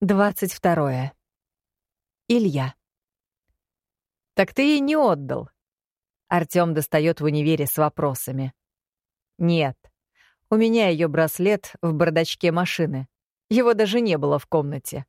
22. Илья. «Так ты ей не отдал?» Артём достает в универе с вопросами. «Нет. У меня ее браслет в бардачке машины. Его даже не было в комнате.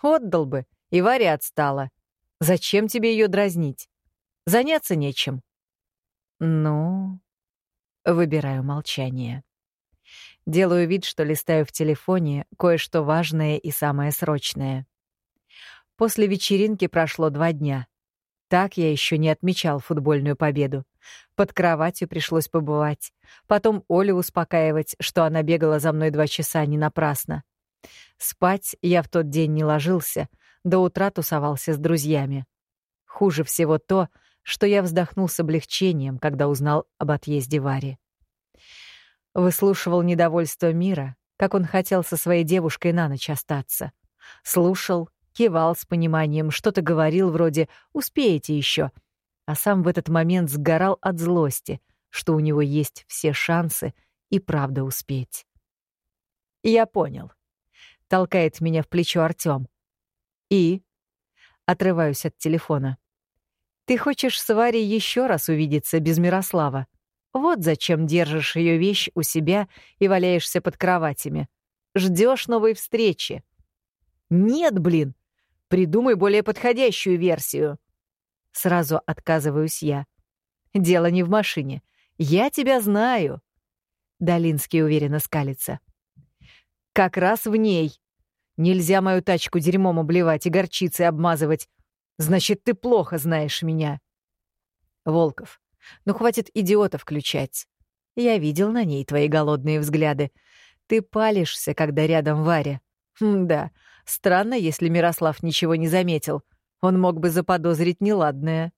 Отдал бы, и Варя отстала. Зачем тебе ее дразнить? Заняться нечем». «Ну...» Выбираю молчание. Делаю вид, что листаю в телефоне кое-что важное и самое срочное. После вечеринки прошло два дня. Так я еще не отмечал футбольную победу. Под кроватью пришлось побывать. Потом Олю успокаивать, что она бегала за мной два часа не напрасно. Спать я в тот день не ложился, до утра тусовался с друзьями. Хуже всего то, что я вздохнул с облегчением, когда узнал об отъезде Вари. Выслушивал недовольство мира, как он хотел со своей девушкой на ночь остаться. Слушал, кивал с пониманием, что-то говорил вроде «успеете еще», а сам в этот момент сгорал от злости, что у него есть все шансы и правда успеть. «Я понял», — толкает меня в плечо Артём. «И?» — отрываюсь от телефона. «Ты хочешь с Варей еще раз увидеться без Мирослава?» Вот зачем держишь ее вещь у себя и валяешься под кроватями. Ждешь новой встречи. Нет, блин. Придумай более подходящую версию. Сразу отказываюсь я. Дело не в машине. Я тебя знаю. Долинский уверенно скалится. Как раз в ней. Нельзя мою тачку дерьмом обливать и горчицей обмазывать. Значит, ты плохо знаешь меня. Волков, ну хватит идиота включать. Я видел на ней твои голодные взгляды. Ты палишься, когда рядом Варя. М да, странно, если Мирослав ничего не заметил. Он мог бы заподозрить неладное.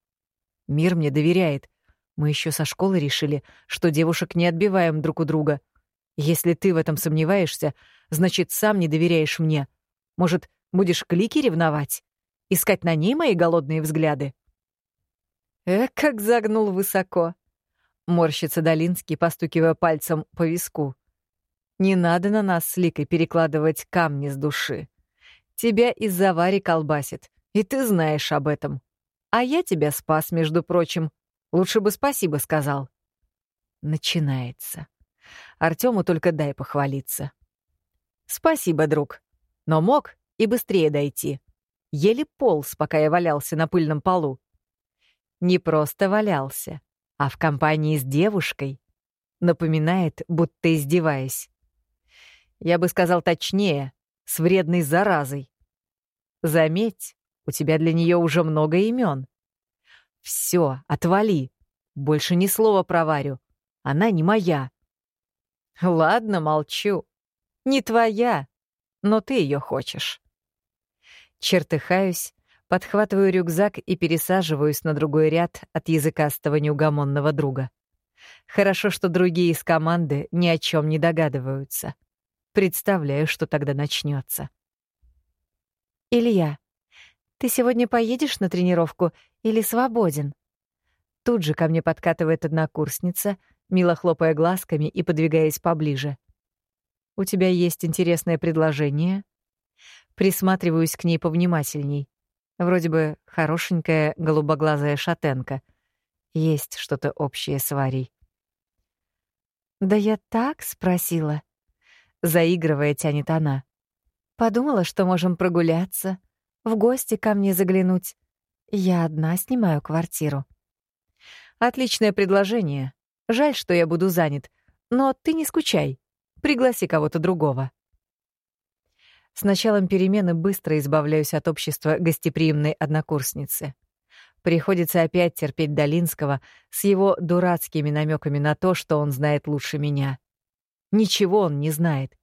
Мир мне доверяет. Мы еще со школы решили, что девушек не отбиваем друг у друга. Если ты в этом сомневаешься, значит, сам не доверяешь мне. Может, будешь клики ревновать? Искать на ней мои голодные взгляды? Эх, как загнул высоко. Морщится Долинский, постукивая пальцем по виску. Не надо на нас с Ликой перекладывать камни с души. Тебя из-за Вари колбасит, и ты знаешь об этом. А я тебя спас, между прочим. Лучше бы спасибо сказал. Начинается. Артему только дай похвалиться. Спасибо, друг. Но мог и быстрее дойти. Еле полз, пока я валялся на пыльном полу не просто валялся, а в компании с девушкой. Напоминает, будто издеваясь. Я бы сказал точнее, с вредной заразой. Заметь, у тебя для нее уже много имен. Все, отвали. Больше ни слова про Варю. Она не моя. Ладно, молчу. Не твоя, но ты ее хочешь. Чертыхаюсь, Подхватываю рюкзак и пересаживаюсь на другой ряд от языкастого неугомонного друга. Хорошо, что другие из команды ни о чем не догадываются. Представляю, что тогда начнется. «Илья, ты сегодня поедешь на тренировку или свободен?» Тут же ко мне подкатывает однокурсница, мило хлопая глазками и подвигаясь поближе. «У тебя есть интересное предложение?» Присматриваюсь к ней повнимательней. Вроде бы хорошенькая голубоглазая шатенка. Есть что-то общее с Варей. «Да я так спросила», — заигрывая тянет она. «Подумала, что можем прогуляться, в гости ко мне заглянуть. Я одна снимаю квартиру». «Отличное предложение. Жаль, что я буду занят. Но ты не скучай. Пригласи кого-то другого». С началом перемены быстро избавляюсь от общества гостеприимной однокурсницы. Приходится опять терпеть Долинского с его дурацкими намеками на то, что он знает лучше меня. Ничего он не знает.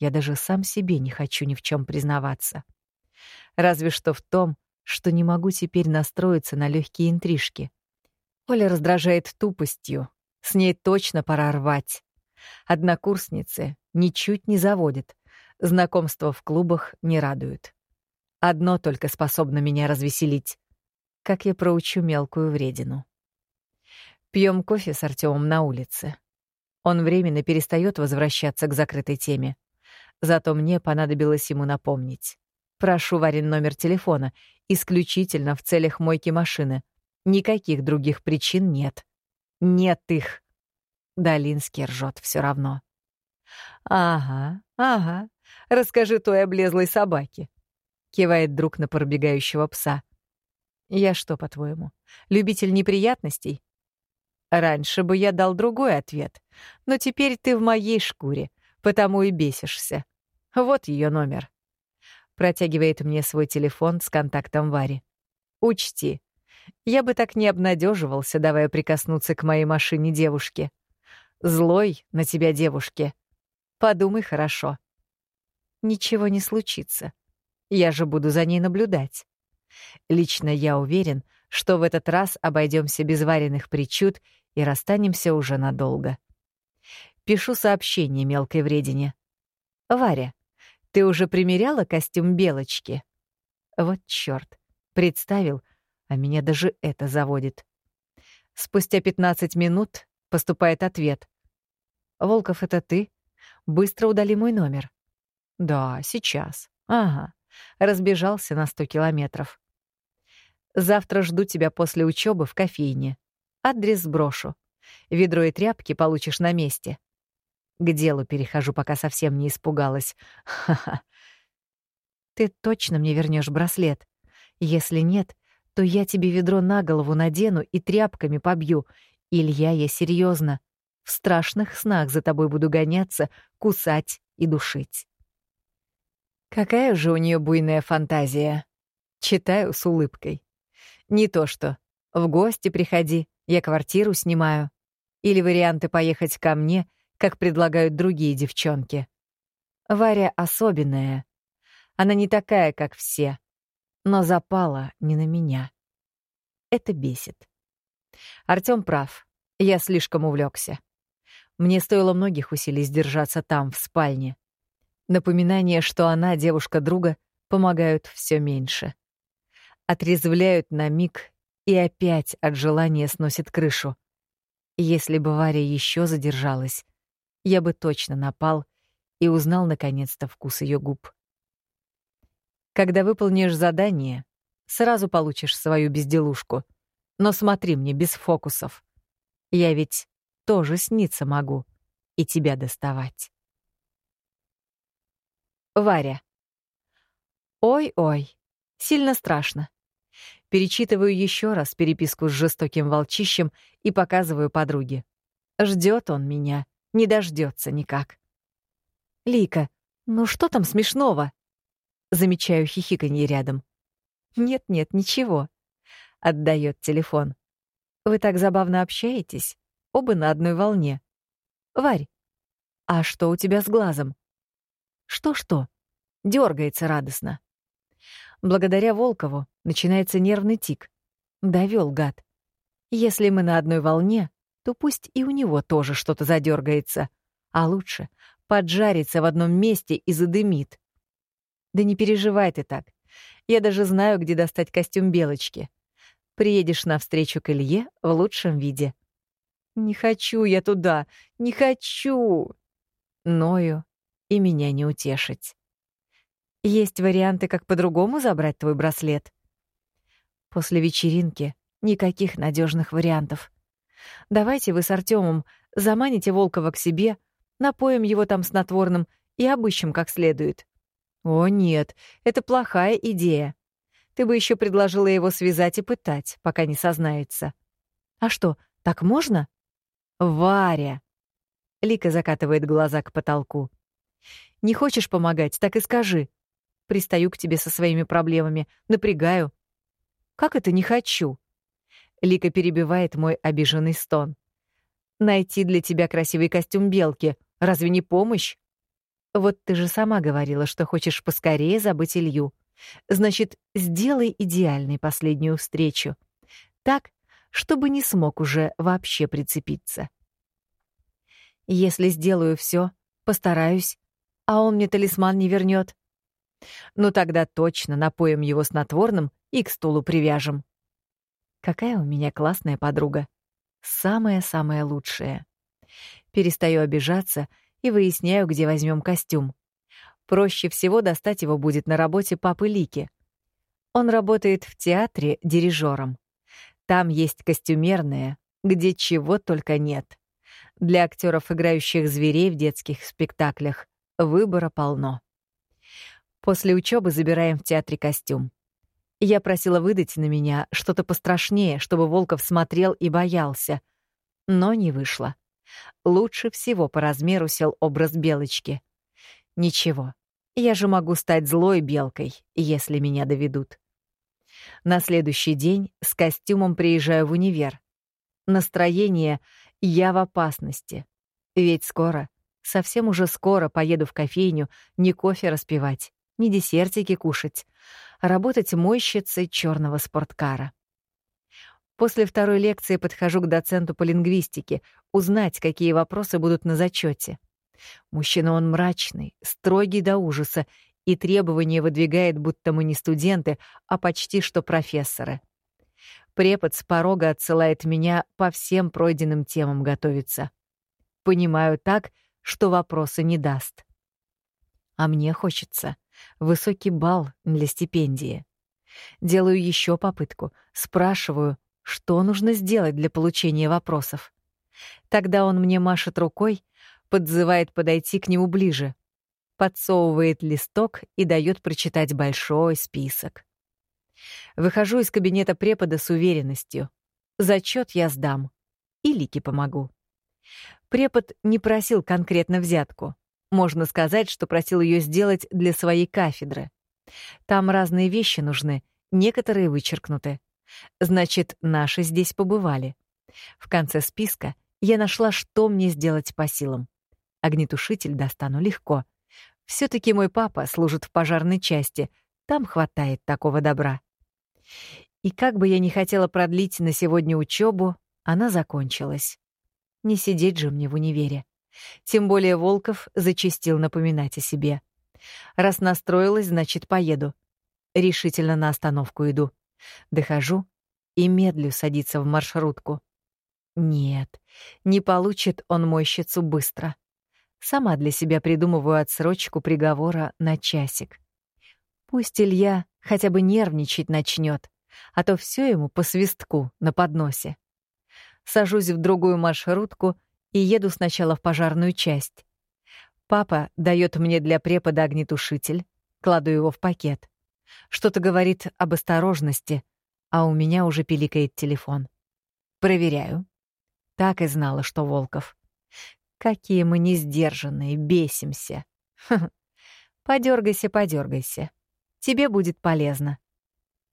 Я даже сам себе не хочу ни в чем признаваться. Разве что в том, что не могу теперь настроиться на легкие интрижки. Оля раздражает тупостью. С ней точно пора рвать. Однокурсницы ничуть не заводят. Знакомства в клубах не радуют. Одно только способно меня развеселить. Как я проучу мелкую вредину. Пьем кофе с Артемом на улице. Он временно перестает возвращаться к закрытой теме. Зато мне понадобилось ему напомнить. Прошу Варин номер телефона, исключительно в целях мойки машины. Никаких других причин нет. Нет их. Долинский ржет все равно. «Ага, ага, расскажи той облезлой собаке», — кивает друг на пробегающего пса. «Я что, по-твоему, любитель неприятностей?» Раньше бы я дал другой ответ, но теперь ты в моей шкуре, потому и бесишься. Вот ее номер. Протягивает мне свой телефон с контактом Вари. Учти, я бы так не обнадеживался, давая прикоснуться к моей машине девушке. Злой на тебя девушке. Подумай хорошо. Ничего не случится. Я же буду за ней наблюдать. Лично я уверен, что в этот раз обойдемся без вареных причуд и расстанемся уже надолго. Пишу сообщение мелкой вредине. «Варя, ты уже примеряла костюм Белочки?» Вот чёрт, представил, а меня даже это заводит. Спустя 15 минут поступает ответ. «Волков, это ты? Быстро удали мой номер». «Да, сейчас. Ага. Разбежался на 100 километров. Завтра жду тебя после учебы в кофейне. Адрес сброшу. Ведро и тряпки получишь на месте. К делу перехожу, пока совсем не испугалась. Ха-ха. Ты точно мне вернешь браслет? Если нет, то я тебе ведро на голову надену и тряпками побью. Илья, я серьезно. В страшных снах за тобой буду гоняться, кусать и душить. Какая же у нее буйная фантазия. Читаю с улыбкой. Не то что «в гости приходи», я квартиру снимаю. Или варианты поехать ко мне, как предлагают другие девчонки. Варя особенная. Она не такая, как все, но запала не на меня. Это бесит. Артём прав. Я слишком увлекся. Мне стоило многих усилий сдержаться там, в спальне. Напоминание, что она девушка друга, помогают все меньше. Отрезвляют на миг и опять от желания сносит крышу. Если бы Варя еще задержалась, я бы точно напал и узнал наконец-то вкус ее губ. Когда выполнишь задание, сразу получишь свою безделушку. Но смотри мне без фокусов. Я ведь тоже сниться могу и тебя доставать. Варя. Ой-ой, сильно страшно. Перечитываю еще раз переписку с жестоким волчищем и показываю подруге. Ждет он меня, не дождется никак. Лика, ну что там смешного? Замечаю хихиканье рядом. Нет-нет, ничего. Отдает телефон. Вы так забавно общаетесь, оба на одной волне. Варь, а что у тебя с глазом? Что-что? Дергается радостно. Благодаря Волкову начинается нервный тик. Довел гад. Если мы на одной волне, то пусть и у него тоже что-то задергается, а лучше поджарится в одном месте и задымит. Да не переживай ты так. Я даже знаю, где достать костюм Белочки. Приедешь навстречу к Илье в лучшем виде. Не хочу я туда, не хочу. Ною и меня не утешить. Есть варианты, как по-другому забрать твой браслет. После вечеринки никаких надежных вариантов. Давайте вы с Артемом заманите Волкова к себе, напоим его там снотворным и обыщем как следует. О, нет, это плохая идея. Ты бы еще предложила его связать и пытать, пока не сознается. А что, так можно? Варя. Лика закатывает глаза к потолку. Не хочешь помогать, так и скажи. Пристаю к тебе со своими проблемами, напрягаю. Как это не хочу? Лика перебивает мой обиженный стон. Найти для тебя красивый костюм белки — разве не помощь? Вот ты же сама говорила, что хочешь поскорее забыть Илью. Значит, сделай идеальной последнюю встречу. Так, чтобы не смог уже вообще прицепиться. Если сделаю все, постараюсь, а он мне талисман не вернет, ну тогда точно напоим его снотворным и к стулу привяжем. Какая у меня классная подруга. Самая-самая лучшая. Перестаю обижаться и выясняю, где возьмем костюм. Проще всего достать его будет на работе папы Лики. Он работает в театре дирижером. Там есть костюмерная, где чего только нет. Для актеров, играющих зверей в детских спектаклях, выбора полно. После учебы забираем в театре костюм. Я просила выдать на меня что-то пострашнее, чтобы Волков смотрел и боялся. Но не вышло. Лучше всего по размеру сел образ белочки. Ничего, я же могу стать злой белкой, если меня доведут. На следующий день с костюмом приезжаю в универ. Настроение «я в опасности». Ведь скоро, совсем уже скоро поеду в кофейню не кофе распивать, не десертики кушать, а работать мойщицей черного спорткара. После второй лекции подхожу к доценту по лингвистике, узнать, какие вопросы будут на зачете. Мужчина он мрачный, строгий до ужаса, и требования выдвигает, будто мы не студенты, а почти что профессоры. Препод с порога отсылает меня по всем пройденным темам готовиться. Понимаю так, что вопросы не даст. А мне хочется высокий балл для стипендии. Делаю еще попытку, спрашиваю, что нужно сделать для получения вопросов. Тогда он мне машет рукой, подзывает подойти к нему ближе, подсовывает листок и дает прочитать большой список. Выхожу из кабинета препода с уверенностью. Зачет я сдам. И Лике помогу. Препод не просил конкретно взятку. Можно сказать, что просил ее сделать для своей кафедры. Там разные вещи нужны, некоторые вычеркнуты. Значит, наши здесь побывали. В конце списка я нашла, что мне сделать по силам. Огнетушитель достану легко. все таки мой папа служит в пожарной части, там хватает такого добра. И как бы я ни хотела продлить на сегодня учебу, она закончилась. Не сидеть же мне в универе. Тем более Волков зачастил напоминать о себе. Раз настроилась, значит, поеду. Решительно на остановку иду. Дохожу и медлю садиться в маршрутку. Нет, не получит он мойщицу быстро. Сама для себя придумываю отсрочку приговора на часик. Пусть Илья хотя бы нервничать начнет, а то все ему по свистку на подносе. Сажусь в другую маршрутку и еду сначала в пожарную часть. Папа дает мне для препода огнетушитель, кладу его в пакет. Что-то говорит об осторожности, а у меня уже пиликает телефон. Проверяю. Так и знала, что Волков. Какие мы несдержанные, бесимся. Подергайся, подергайся. Тебе будет полезно.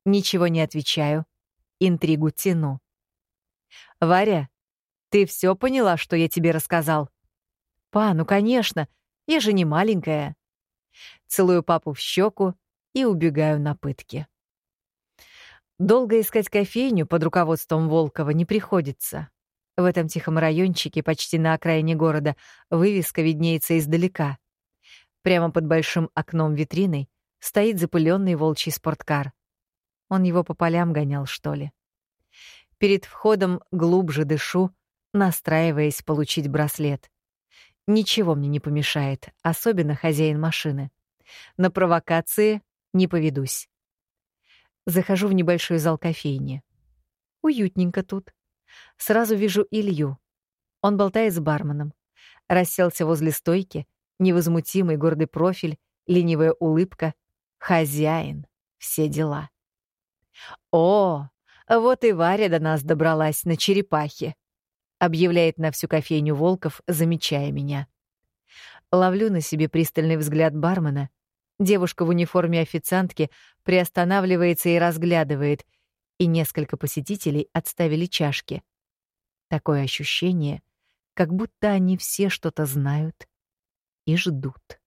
Ничего не отвечаю. Интригу тяну. Варя, ты все поняла, что я тебе рассказал? Па, ну конечно, я же не маленькая. Целую папу в щеку и убегаю на пытки. Долго искать кофейню под руководством Волкова не приходится. В этом тихом райончике, почти на окраине города, вывеска виднеется издалека. Прямо под большим окном витриной стоит запыленный волчий спорткар. Он его по полям гонял, что ли. Перед входом глубже дышу, настраиваясь получить браслет. Ничего мне не помешает, особенно хозяин машины. На провокации не поведусь. Захожу в небольшой зал кофейни. Уютненько тут. Сразу вижу Илью. Он болтает с барменом. Расселся возле стойки, невозмутимый гордый профиль, ленивая улыбка. Хозяин. Все дела. О, вот и Варя до нас добралась на черепахе. Объявляет на всю кофейню Волков, замечая меня. Ловлю на себе пристальный взгляд бармена. Девушка в униформе официантки приостанавливается и разглядывает, и несколько посетителей отставили чашки. Такое ощущение, как будто они все что-то знают и ждут.